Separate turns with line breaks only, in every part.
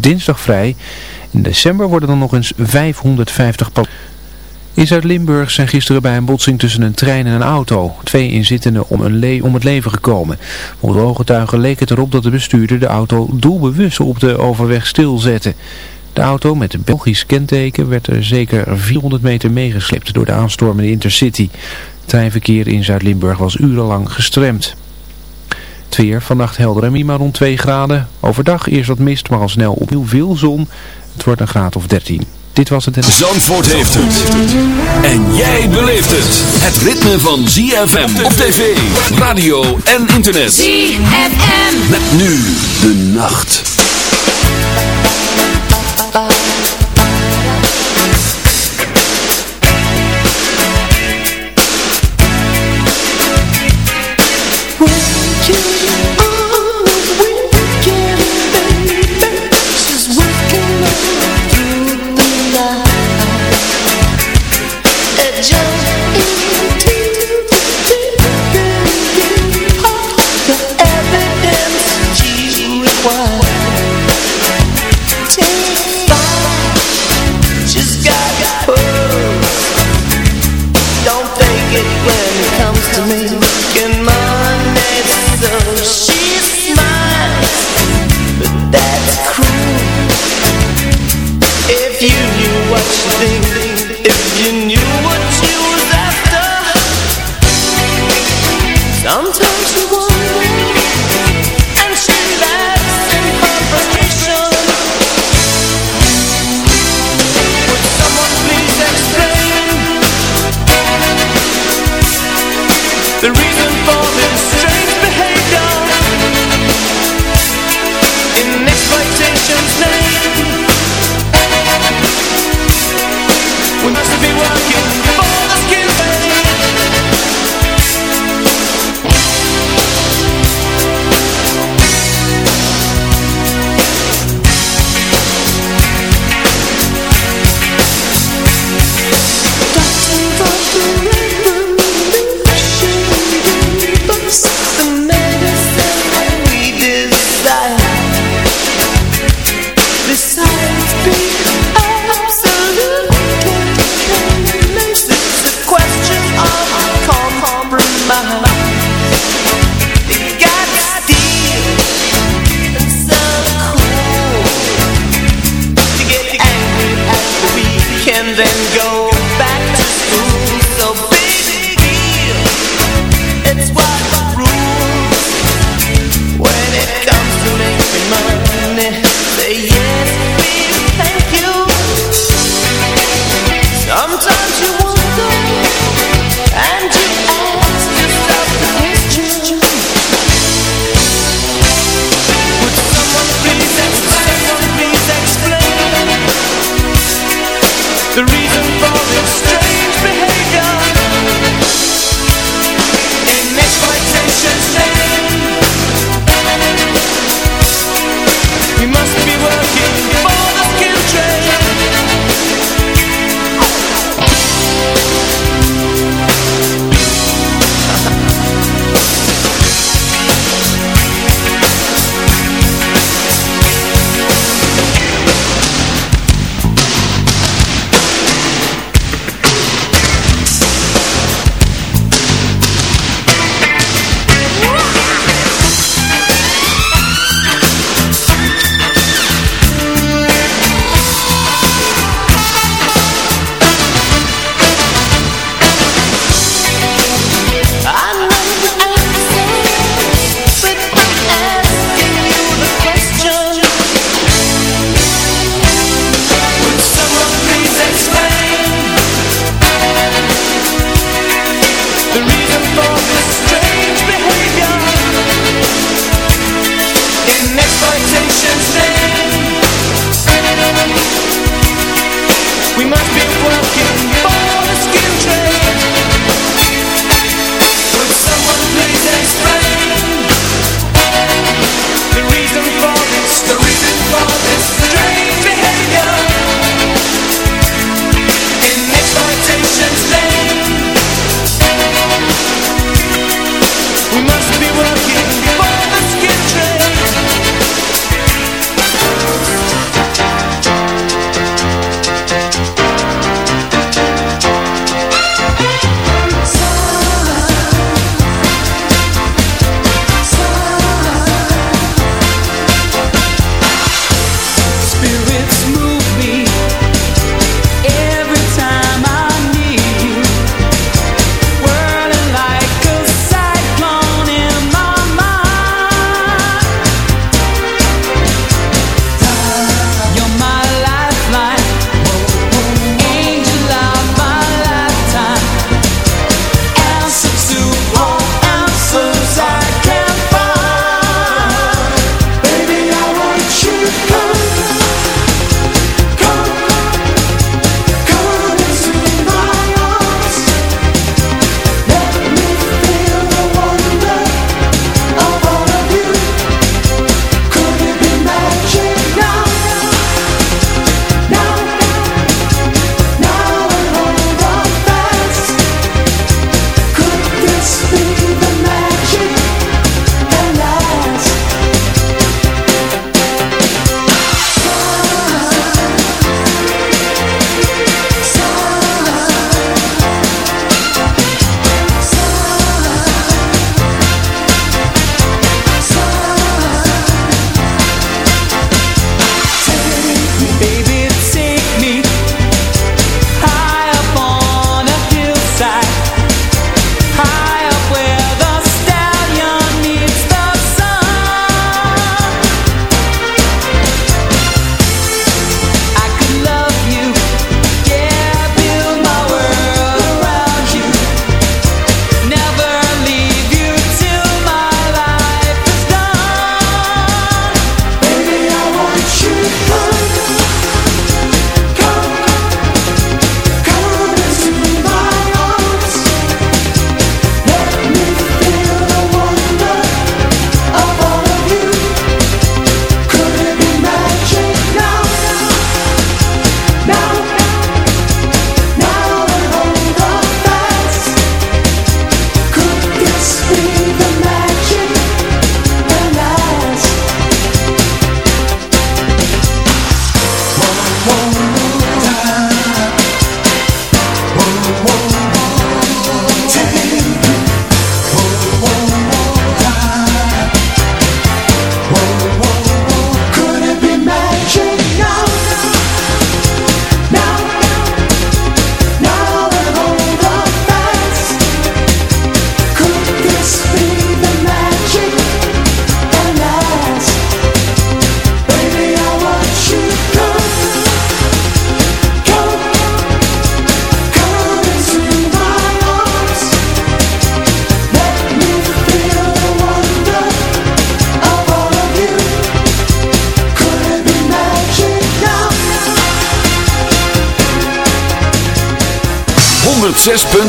dinsdag vrij. In december worden dan nog eens 550 in Zuid-Limburg zijn gisteren bij een botsing tussen een trein en een auto. Twee inzittenden om, het leven gekomen. Volgens ooggetuigen leek het erop dat de bestuurder de auto doelbewust op de overweg stilzette. De auto met een Belgisch kenteken werd er zeker 400 meter meegeslept door de aanstormende Intercity. Treinverkeer in Zuid-Limburg was urenlang gestremd. Het weer vannacht helder en minimaal rond 2 graden. Overdag eerst wat mist, maar al snel opnieuw veel zon. Het wordt een graad of 13. Dit was het.
Zandvoort heeft het. En jij beleeft het. Het ritme van ZFM op tv, radio en internet.
ZFM.
Met nu de nacht.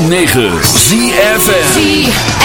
106.9 ZFM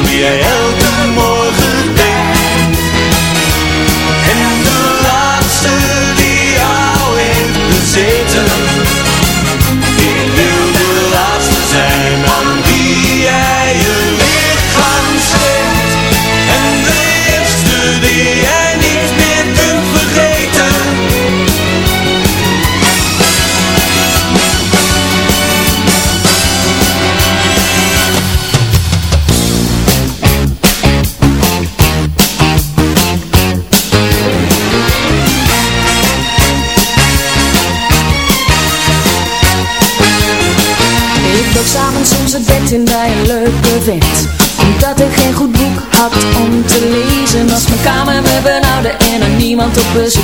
Colombia, eh?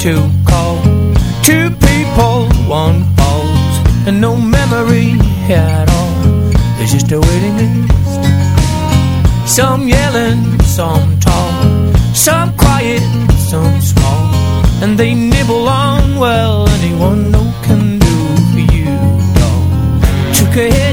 to call. Two people, one falls And no memory at all. It's just a waiting list. Some yelling, some tall. Some quiet, some small. And they nibble on, well, anyone no can do for you,
dog Took a hit.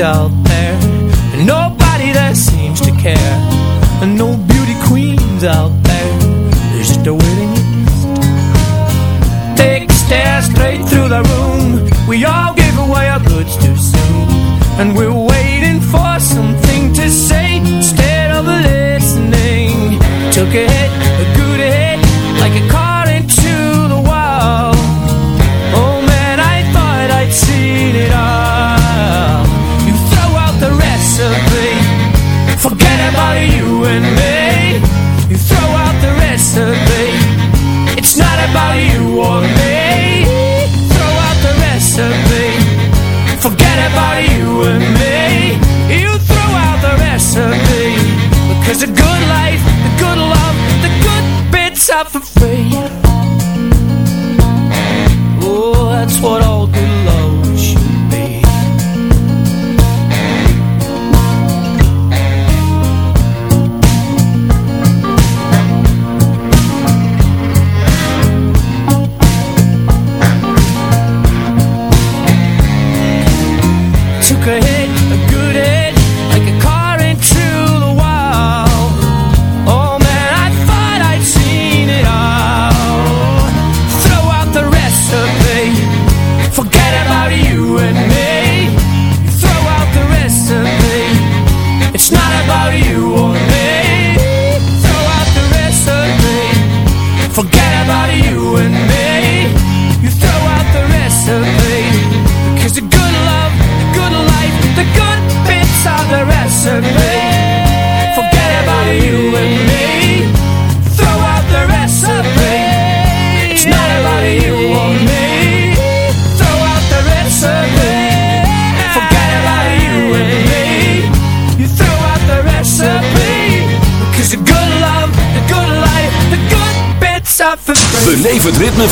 out there And nobody that seems to care. And no beauty queens out there.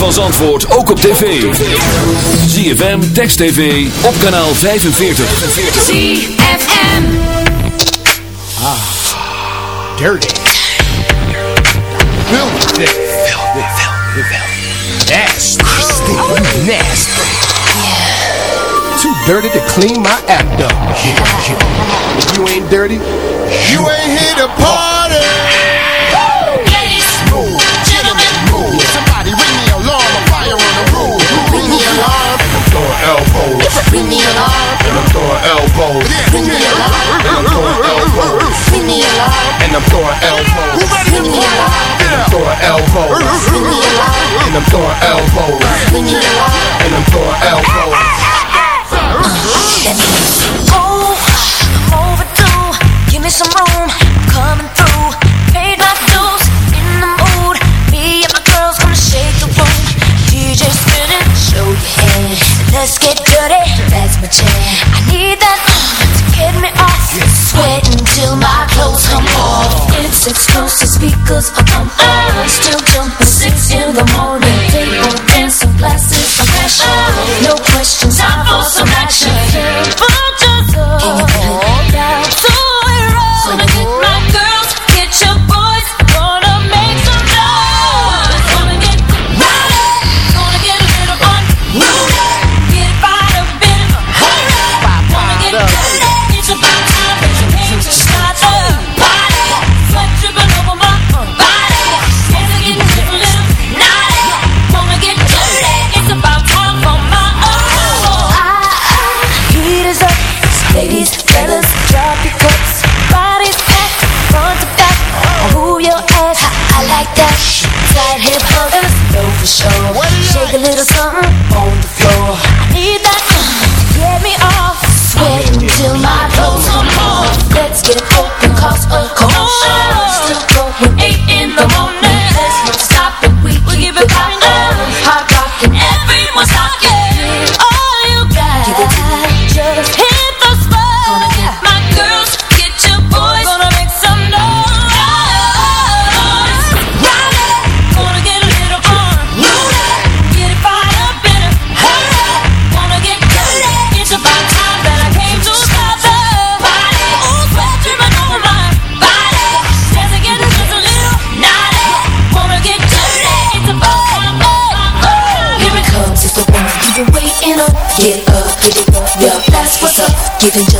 Als antwoord ook op tv. ZFM, Text TV, op kanaal 45.
ZFM
Ah, dirty. Nasty, nasty. Yeah. Too dirty to clean my act up. Yeah. If you ain't dirty, you, you ain't here to party. throwing elbows. Me. And I'm throwing elbows. Me. And I'm throwing elbows. Leave me alone. And I'm throwing elbows. Leave me alone. And I'm throwing elbows. Me. And I'm throwing elbows. Me
Oh. Give me some room. Let's get dirty. That's my jam. I need that to get me off. Sweat until my clothes come off. It's exclusive speakers are on. I'm still jumping six in the morning. Table dancing, glasses are passion. No questions, time for some action. Simple, just.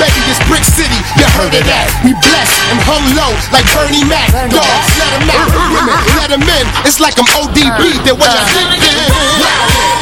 Baby, this Brick City, you heard of that. We blessed and hung low like Bernie Mac. Dogs, let them out. Women, let them in. It's like I'm ODB, then what you thinking?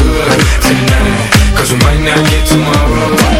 not get tomorrow.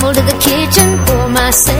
Stumble to the kitchen Pour myself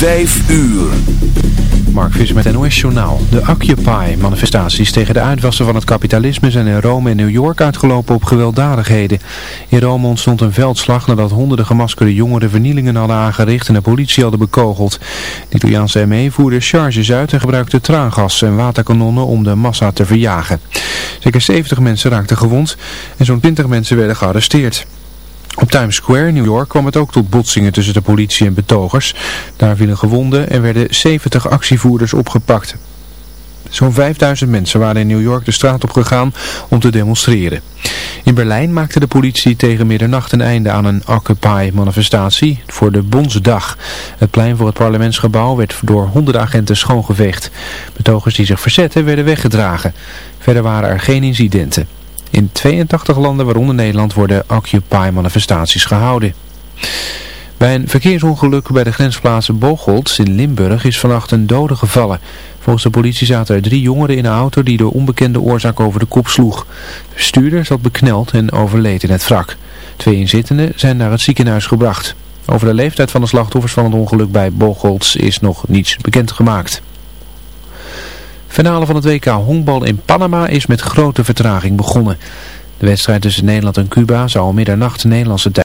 5 uur.
Mark Visser met het NOS-journaal. De Occupy-manifestaties tegen de uitwassen van het kapitalisme zijn in Rome en New York uitgelopen op gewelddadigheden. In Rome ontstond een veldslag nadat honderden gemaskerde jongeren vernielingen hadden aangericht en de politie hadden bekogeld. De Italiaanse ME voerde charges uit en gebruikte traangas en waterkanonnen om de massa te verjagen. Zeker 70 mensen raakten gewond en zo'n 20 mensen werden gearresteerd. Op Times Square in New York kwam het ook tot botsingen tussen de politie en betogers. Daar vielen gewonden en werden 70 actievoerders opgepakt. Zo'n 5000 mensen waren in New York de straat op gegaan om te demonstreren. In Berlijn maakte de politie tegen middernacht een einde aan een Occupy-manifestatie voor de Bondsdag. Het plein voor het parlementsgebouw werd door honderden agenten schoongeveegd. Betogers die zich verzetten werden weggedragen. Verder waren er geen incidenten. In 82 landen, waaronder Nederland, worden Occupy-manifestaties gehouden. Bij een verkeersongeluk bij de grensplaats Bocholt in Limburg is vannacht een dode gevallen. Volgens de politie zaten er drie jongeren in een auto die door onbekende oorzaak over de kop sloeg. De bestuurder zat bekneld en overleed in het wrak. Twee inzittenden zijn naar het ziekenhuis gebracht. Over de leeftijd van de slachtoffers van het ongeluk bij Bocholt is nog niets bekendgemaakt. Finale van het WK honkbal in Panama is met grote vertraging begonnen. De wedstrijd tussen Nederland en Cuba zou om middernacht Nederlandse tijd